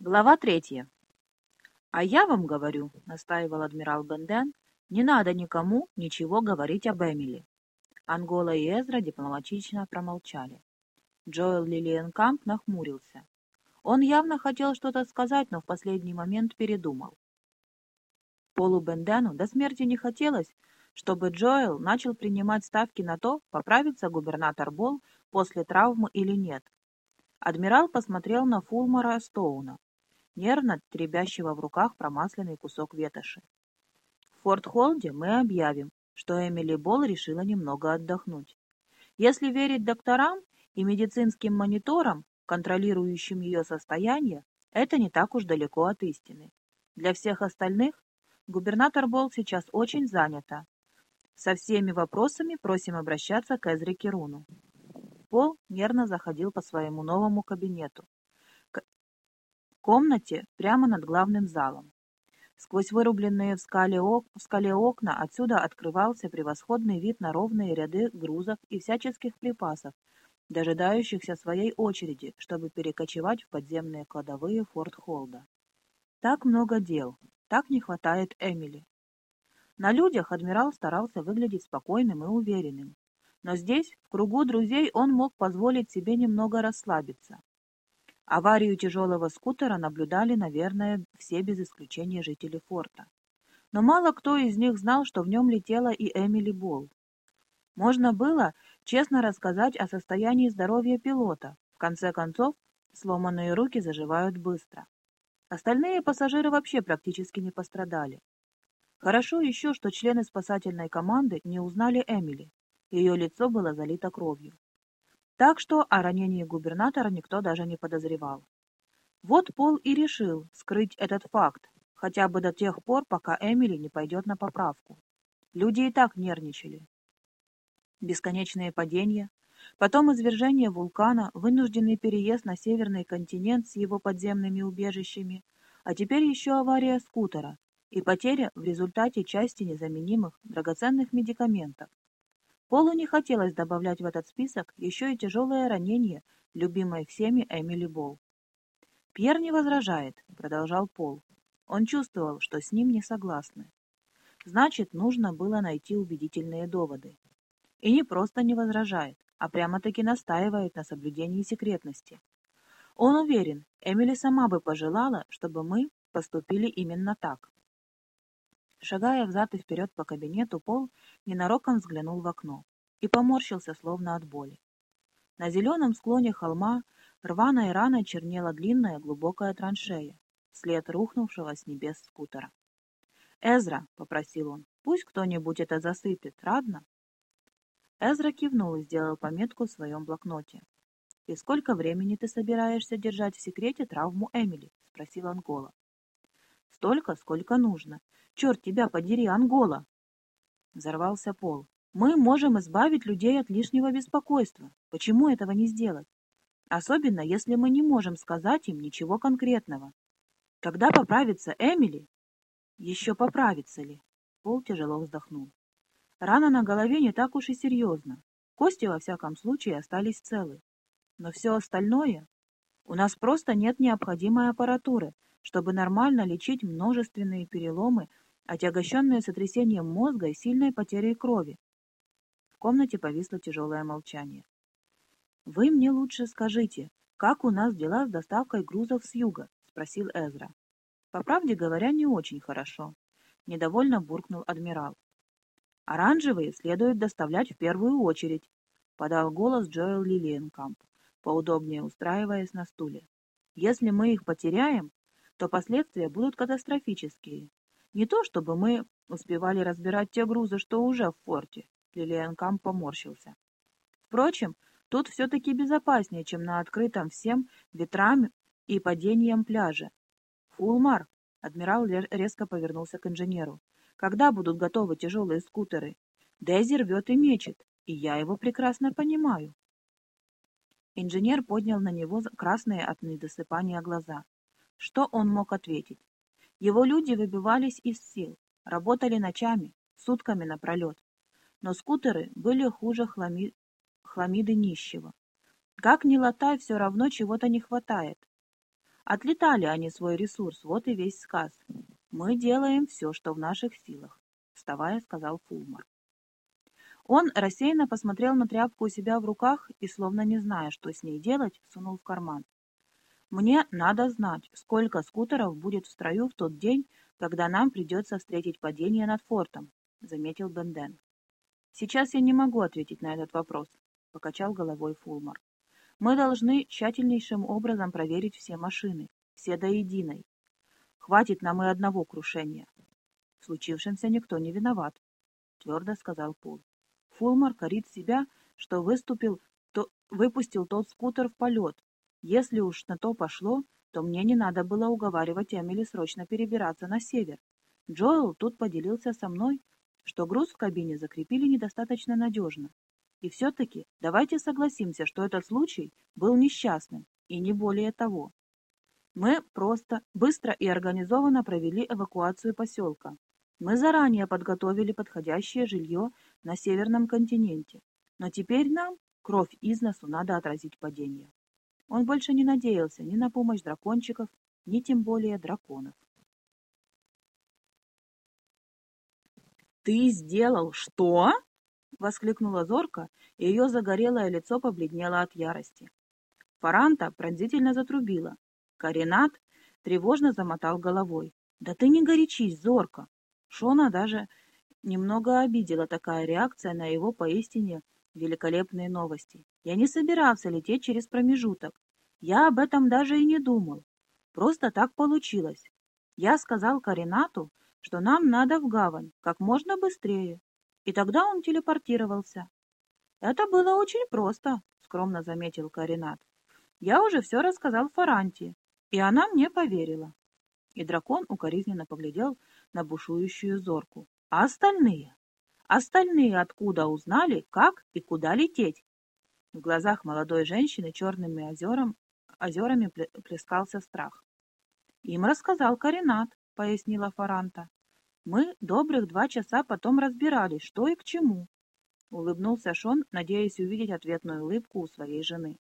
Глава третья. «А я вам говорю», — настаивал адмирал Бенден, — «не надо никому ничего говорить об Эмили». Ангола и Эзра дипломатично промолчали. Джоэл Лилиенкамп нахмурился. Он явно хотел что-то сказать, но в последний момент передумал. Полу Бендену до смерти не хотелось, чтобы Джоэл начал принимать ставки на то, поправится губернатор Бол после травмы или нет. Адмирал посмотрел на Фулмара Стоуна, нервно требящего в руках промасленный кусок ветоши. В Форт-Холде мы объявим, что Эмили Бол решила немного отдохнуть. Если верить докторам и медицинским мониторам, контролирующим ее состояние, это не так уж далеко от истины. Для всех остальных губернатор Бол сейчас очень занята. Со всеми вопросами просим обращаться к Эзре Керуну. Пол нервно заходил по своему новому кабинету комнате прямо над главным залом. Сквозь вырубленные в скале, ок... в скале окна отсюда открывался превосходный вид на ровные ряды грузов и всяческих припасов, дожидающихся своей очереди, чтобы перекочевать в подземные кладовые Форт Холда. Так много дел, так не хватает Эмили. На людях адмирал старался выглядеть спокойным и уверенным, но здесь, в кругу друзей, он мог позволить себе немного расслабиться. Аварию тяжелого скутера наблюдали, наверное, все без исключения жители форта. Но мало кто из них знал, что в нем летела и Эмили Болл. Можно было честно рассказать о состоянии здоровья пилота. В конце концов, сломанные руки заживают быстро. Остальные пассажиры вообще практически не пострадали. Хорошо еще, что члены спасательной команды не узнали Эмили. Ее лицо было залито кровью. Так что о ранении губернатора никто даже не подозревал. Вот Пол и решил скрыть этот факт, хотя бы до тех пор, пока Эмили не пойдет на поправку. Люди и так нервничали. Бесконечные падения, потом извержение вулкана, вынужденный переезд на северный континент с его подземными убежищами, а теперь еще авария скутера и потеря в результате части незаменимых драгоценных медикаментов, Полу не хотелось добавлять в этот список еще и тяжелое ранение любимой всеми Эмили Болл. «Пьер не возражает», — продолжал Пол. Он чувствовал, что с ним не согласны. Значит, нужно было найти убедительные доводы. И не просто не возражает, а прямо-таки настаивает на соблюдении секретности. Он уверен, Эмили сама бы пожелала, чтобы мы поступили именно так. Шагая взад и вперед по кабинету, Пол ненароком взглянул в окно и поморщился, словно от боли. На зеленом склоне холма рваной раной чернела длинная глубокая траншея, след рухнувшего с небес скутера. «Эзра», — попросил он, — «пусть кто-нибудь это засыпет, радно?» Эзра кивнул и сделал пометку в своем блокноте. «И сколько времени ты собираешься держать в секрете травму Эмили?» — спросил Ангола. «Столько, сколько нужно. Черт тебя подери, Ангола!» Взорвался Пол. «Мы можем избавить людей от лишнего беспокойства. Почему этого не сделать? Особенно, если мы не можем сказать им ничего конкретного. Когда поправится Эмили? Еще поправится ли? Пол тяжело вздохнул. Рана на голове не так уж и серьезно. Кости, во всяком случае, остались целы. Но все остальное... У нас просто нет необходимой аппаратуры, чтобы нормально лечить множественные переломы отягощенная сотрясением мозга и сильной потерей крови. В комнате повисло тяжелое молчание. «Вы мне лучше скажите, как у нас дела с доставкой грузов с юга?» — спросил Эзра. «По правде говоря, не очень хорошо», — недовольно буркнул адмирал. «Оранжевые следует доставлять в первую очередь», — подал голос Джоэл Лилиенкамп, поудобнее устраиваясь на стуле. «Если мы их потеряем, то последствия будут катастрофические. Не то чтобы мы успевали разбирать те грузы, что уже в форте. Лилиан Кам поморщился. Впрочем, тут все-таки безопаснее, чем на открытом всем ветрам и падением пляже. Фулмар, адмирал резко повернулся к инженеру. Когда будут готовы тяжелые скутеры? Дези рвет и мечет, и я его прекрасно понимаю. Инженер поднял на него красные от недосыпания глаза. Что он мог ответить? Его люди выбивались из сил, работали ночами, сутками напролет. Но скутеры были хуже хлами... хламиды нищего. Как ни латай, все равно чего-то не хватает. Отлетали они свой ресурс, вот и весь сказ. Мы делаем все, что в наших силах, вставая, сказал Фулмар. Он рассеянно посмотрел на тряпку у себя в руках и, словно не зная, что с ней делать, сунул в карман. «Мне надо знать, сколько скутеров будет в строю в тот день, когда нам придется встретить падение над фортом», — заметил Бенден. «Сейчас я не могу ответить на этот вопрос», — покачал головой Фулмар. «Мы должны тщательнейшим образом проверить все машины, все до единой. Хватит нам и одного крушения». «В случившемся никто не виноват», — твердо сказал Пол. Фулмар корит себя, что выступил, то выпустил тот скутер в полет. Если уж на то пошло, то мне не надо было уговаривать Эмили срочно перебираться на север. Джоэл тут поделился со мной, что груз в кабине закрепили недостаточно надежно. И все-таки давайте согласимся, что этот случай был несчастным, и не более того. Мы просто, быстро и организованно провели эвакуацию поселка. Мы заранее подготовили подходящее жилье на Северном континенте, но теперь нам, кровь из носу, надо отразить падение. Он больше не надеялся ни на помощь дракончиков, ни тем более драконов. «Ты сделал что?» — воскликнула Зорка, и ее загорелое лицо побледнело от ярости. Фаранта пронзительно затрубила. Каринат тревожно замотал головой. «Да ты не горячись, Зорка! Шона даже немного обидела такая реакция на его поистине великолепные новости. Я не собирался лететь через промежуток. Я об этом даже и не думал. Просто так получилось. Я сказал Каринату, что нам надо в гавань как можно быстрее, и тогда он телепортировался. Это было очень просто, скромно заметил Каринат. Я уже все рассказал Фаранте, и она мне поверила. И дракон укоризненно поглядел на бушующую зорку. А остальные? Остальные откуда узнали, как и куда лететь? В глазах молодой женщины черными озером, озерами плескался страх. Им рассказал Каринат, пояснила Фаранта. Мы добрых два часа потом разбирались, что и к чему. Улыбнулся Шон, надеясь увидеть ответную улыбку у своей жены.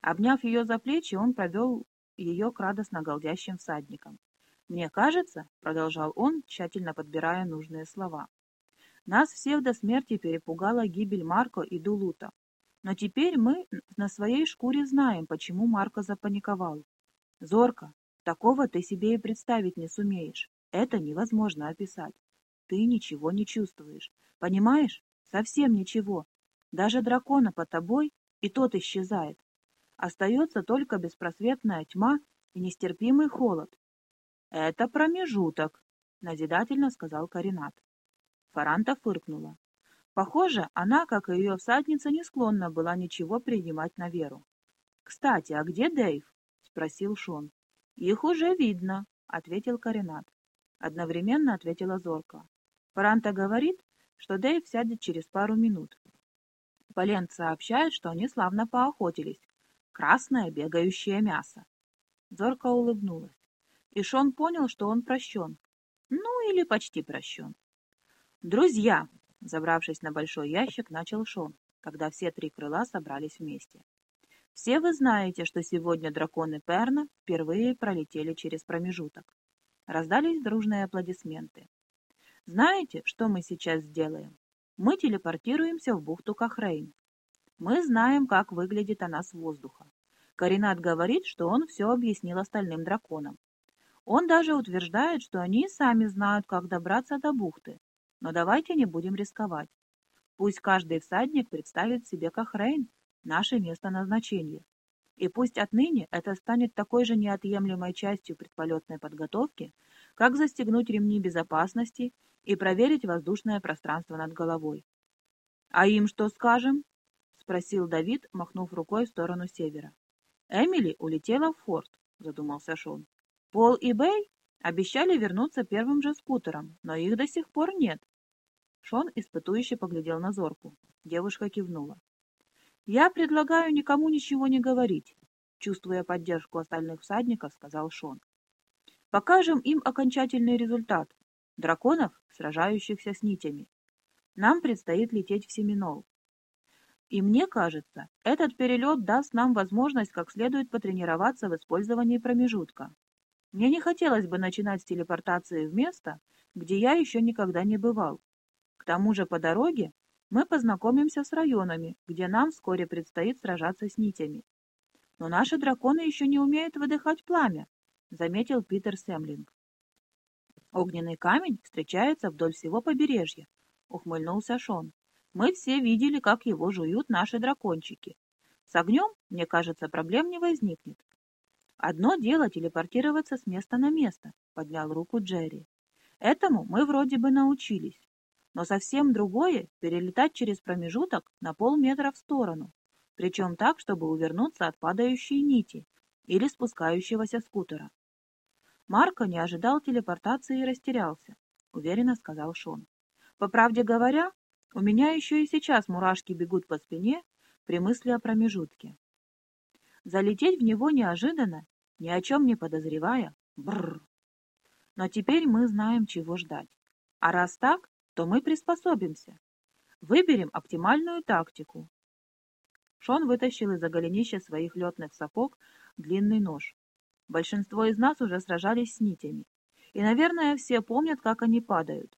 Обняв ее за плечи, он провел ее к радостно голдящим всадникам. «Мне кажется», — продолжал он, тщательно подбирая нужные слова, «нас всех до смерти перепугала гибель Марко и Дулута. Но теперь мы на своей шкуре знаем, почему Марко запаниковал. Зорко, такого ты себе и представить не сумеешь. Это невозможно описать. Ты ничего не чувствуешь. Понимаешь? Совсем ничего. Даже дракона под тобой, и тот исчезает. Остается только беспросветная тьма и нестерпимый холод, «Это промежуток», — назидательно сказал Каринат. Фаранта фыркнула. Похоже, она, как и ее всадница, не склонна была ничего принимать на веру. «Кстати, а где Дэйв?» — спросил Шон. «Их уже видно», — ответил Каринат. Одновременно ответила Зорка. Фаранта говорит, что Дэйв сядет через пару минут. Полент сообщает, что они славно поохотились. Красное бегающее мясо. Зорка улыбнулась и Шон понял, что он прощен. Ну, или почти прощен. «Друзья!» — забравшись на большой ящик, начал Шон, когда все три крыла собрались вместе. «Все вы знаете, что сегодня драконы Перна впервые пролетели через промежуток». Раздались дружные аплодисменты. «Знаете, что мы сейчас сделаем? Мы телепортируемся в бухту Кахрейн. Мы знаем, как выглядит она с воздуха. Каринат говорит, что он все объяснил остальным драконам. Он даже утверждает, что они сами знают, как добраться до бухты. Но давайте не будем рисковать. Пусть каждый всадник представит себе Кахрейн, наше место назначения. И пусть отныне это станет такой же неотъемлемой частью предполетной подготовки, как застегнуть ремни безопасности и проверить воздушное пространство над головой. «А им что скажем?» — спросил Давид, махнув рукой в сторону севера. «Эмили улетела в форт», — задумался Шон. Пол и Бэй обещали вернуться первым же скутером, но их до сих пор нет. Шон испытующе поглядел на Зорку. Девушка кивнула. «Я предлагаю никому ничего не говорить», — чувствуя поддержку остальных всадников, сказал Шон. «Покажем им окончательный результат. Драконов, сражающихся с нитями. Нам предстоит лететь в Семинол. И мне кажется, этот перелет даст нам возможность как следует потренироваться в использовании промежутка. Мне не хотелось бы начинать с телепортации в место, где я еще никогда не бывал. Тому же по дороге мы познакомимся с районами, где нам вскоре предстоит сражаться с нитями. Но наши драконы еще не умеют выдыхать пламя, заметил Питер Семлинг. Огненный камень встречается вдоль всего побережья, ухмыльнулся Шон. Мы все видели, как его жуют наши дракончики. С огнем, мне кажется, проблем не возникнет. Одно дело телепортироваться с места на место, поднял руку Джерри. Этому мы вроде бы научились. Но совсем другое — перелетать через промежуток на полметра в сторону, причем так, чтобы увернуться от падающей нити или спускающегося скутера. Марко не ожидал телепортации и растерялся, уверенно сказал Шон. По правде говоря, у меня еще и сейчас мурашки бегут по спине при мысли о промежутке. Залететь в него неожиданно, ни о чем не подозревая, бррр. Но теперь мы знаем, чего ждать. А раз так, то мы приспособимся. Выберем оптимальную тактику. Шон вытащил из-за голенища своих летных сапог длинный нож. Большинство из нас уже сражались с нитями. И, наверное, все помнят, как они падают.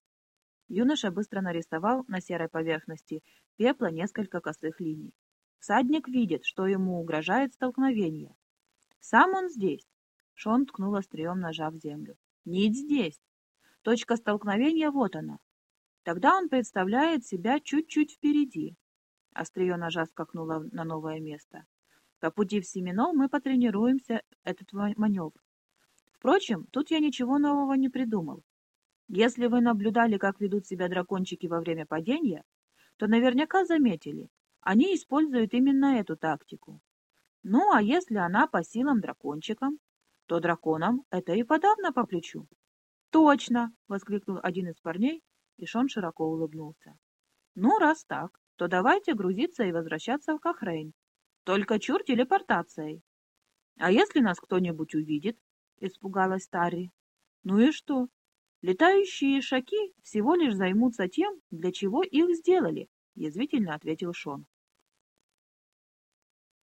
Юноша быстро нарисовал на серой поверхности пепла несколько косых линий. Всадник видит, что ему угрожает столкновение. Сам он здесь. Шон ткнул острием ножа в землю. Нить здесь. Точка столкновения вот она. Тогда он представляет себя чуть-чуть впереди. Острие ножа скакнуло на новое место. По пути в Семенол мы потренируемся этот маневр. Впрочем, тут я ничего нового не придумал. Если вы наблюдали, как ведут себя дракончики во время падения, то наверняка заметили, они используют именно эту тактику. Ну, а если она по силам дракончикам, то драконам это и подавно по плечу. «Точно!» — воскликнул один из парней, и Шон широко улыбнулся. «Ну, раз так, то давайте грузиться и возвращаться в Кахрейн. Только чур телепортацией». «А если нас кто-нибудь увидит?» — испугалась Тарри. «Ну и что? Летающие шаки всего лишь займутся тем, для чего их сделали, язвительно ответил Шон.